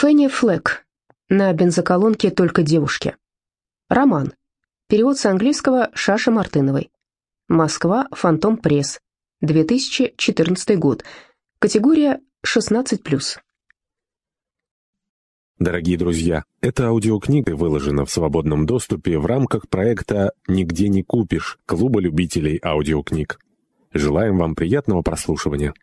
Фенни Флэк. На бензоколонке только девушки. Роман. Перевод с английского Шаши Мартыновой. Москва. Фантом Пресс. 2014 год. Категория 16+. Дорогие друзья, эта аудиокнига выложена в свободном доступе в рамках проекта «Нигде не купишь» Клуба любителей аудиокниг. Желаем вам приятного прослушивания.